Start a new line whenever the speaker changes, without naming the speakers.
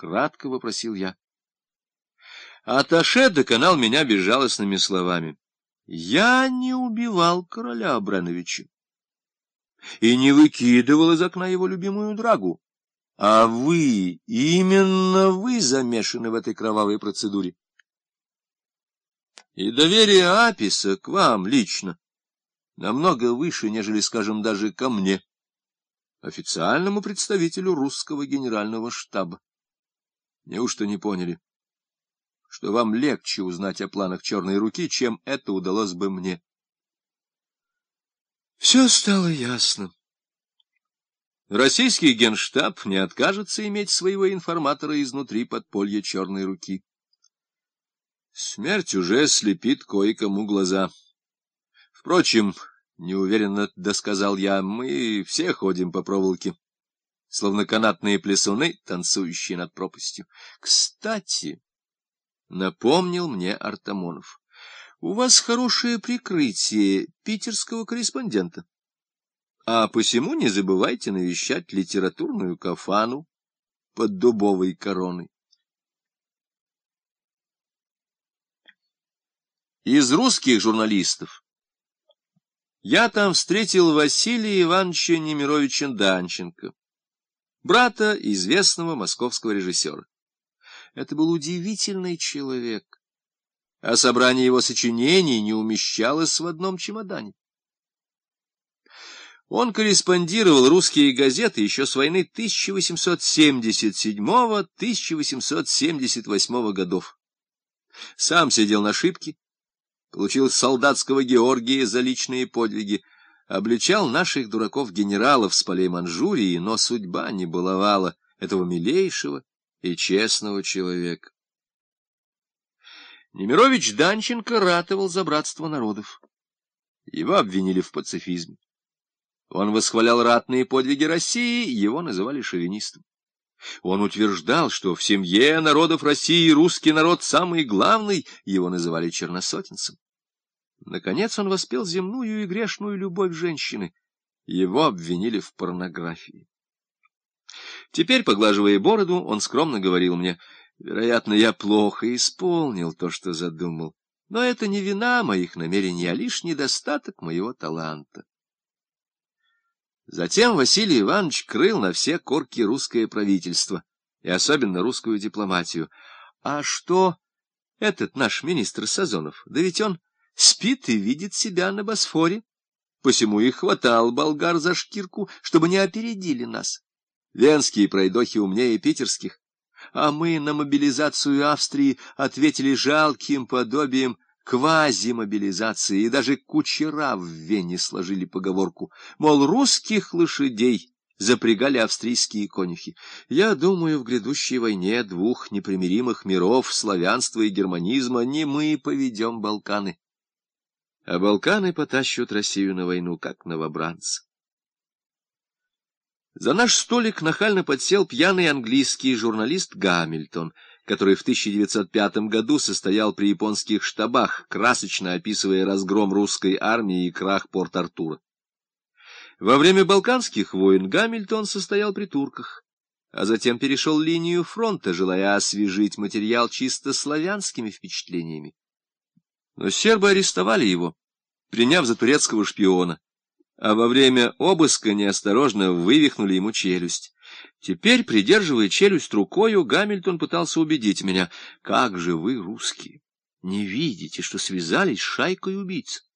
кратко вопросил я. Аташе доконал меня безжалостными словами. Я не убивал короля Абрановича и не выкидывал из окна его любимую драгу. А вы, именно вы замешаны в этой кровавой процедуре. И доверие Аписа к вам лично намного выше, нежели, скажем, даже ко мне, официальному представителю русского генерального штаба. Неужто не поняли, что вам легче узнать о планах черной руки, чем это удалось бы мне? Все стало ясно. Российский генштаб не откажется иметь своего информатора изнутри подполья черной руки. Смерть уже слепит кое-кому глаза. Впрочем, неуверенно досказал я, мы все ходим по проволоке словно канатные плесуны, танцующие над пропастью. Кстати, напомнил мне Артамонов, у вас хорошее прикрытие питерского корреспондента. А посему не забывайте навещать литературную кафану под дубовой короной. Из русских журналистов я там встретил Василия Ивановича Немировича Данченко брата известного московского режиссера. Это был удивительный человек, а собрание его сочинений не умещалось в одном чемодане. Он корреспондировал русские газеты еще с войны 1877-1878 годов. Сам сидел на шибке, получил солдатского Георгия за личные подвиги, обличал наших дураков-генералов с полей Манчжурии, но судьба не баловала этого милейшего и честного человека. Немирович Данченко ратовал за братство народов. Его обвинили в пацифизме. Он восхвалял ратные подвиги России, его называли шовинистом. Он утверждал, что в семье народов России русский народ самый главный, его называли черносотенцем. Наконец он воспел земную и грешную любовь женщины. Его обвинили в порнографии. Теперь, поглаживая бороду, он скромно говорил мне, «Вероятно, я плохо исполнил то, что задумал, но это не вина моих намерений, а лишь недостаток моего таланта». Затем Василий Иванович крыл на все корки русское правительство, и особенно русскую дипломатию. А что этот наш министр Сазонов? Да ведь он спит и видит себя на Босфоре. Посему и хватал болгар за шкирку, чтобы не опередили нас. Венские пройдохи умнее питерских, а мы на мобилизацию Австрии ответили жалким подобием квазимобилизации, и даже кучера в Вене сложили поговорку, мол, русских лошадей запрягали австрийские конюхи. Я думаю, в грядущей войне двух непримиримых миров, славянства и германизма, не мы поведем Балканы а Балканы потащут Россию на войну, как новобранцы. За наш столик нахально подсел пьяный английский журналист Гамильтон, который в 1905 году состоял при японских штабах, красочно описывая разгром русской армии и крах Порт-Артура. Во время Балканских войн Гамильтон состоял при турках, а затем перешел линию фронта, желая освежить материал чисто славянскими впечатлениями. Но сербы арестовали его, приняв за турецкого шпиона, а во время обыска неосторожно вывихнули ему челюсть. Теперь, придерживая челюсть рукою, Гамильтон пытался убедить меня, как же вы, русские, не видите, что связались с шайкой убийц?